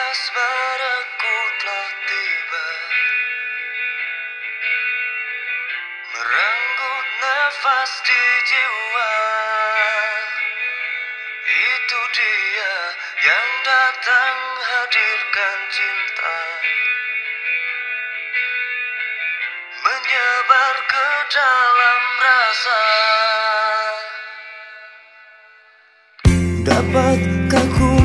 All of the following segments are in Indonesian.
Lepas telah tiba. Merenggut nafas di jiwa. Itu dia yang datang hadirkan cinta. Menyebar ke dalam rasa. Dapatkah ku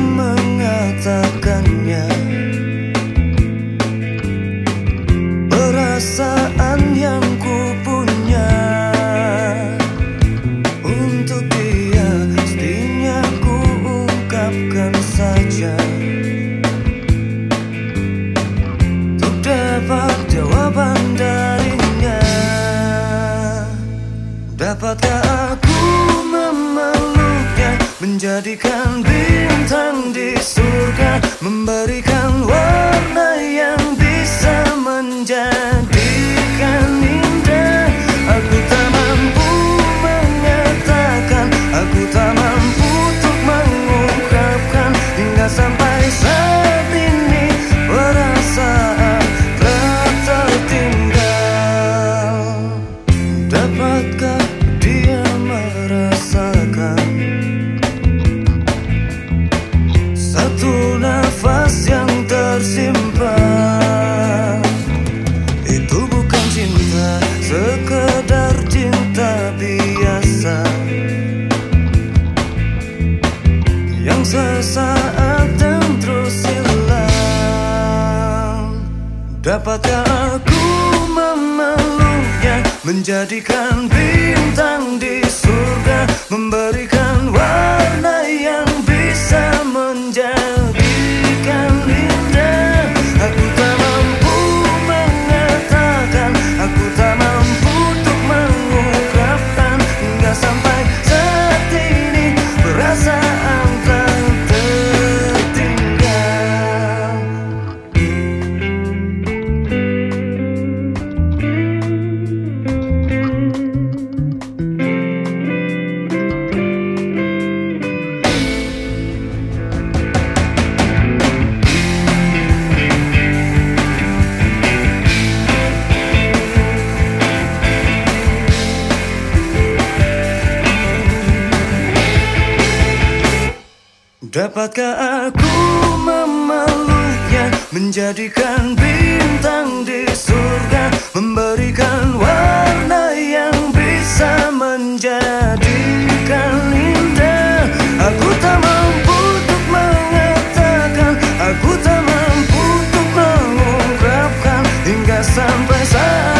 Dapatkah aku memeluknya? Menjadikan bintang di surga Memberikan warna Dapatkah aku memeluknya Menjadikan bintang di surga Memberikan waktu Dapatkah aku memeluknya Menjadikan bintang di surga Memberikan warna yang bisa menjadikan indah? Aku tak mampu untuk mengatakan Aku tak mampu untuk mengungkapkan Hingga sampai saat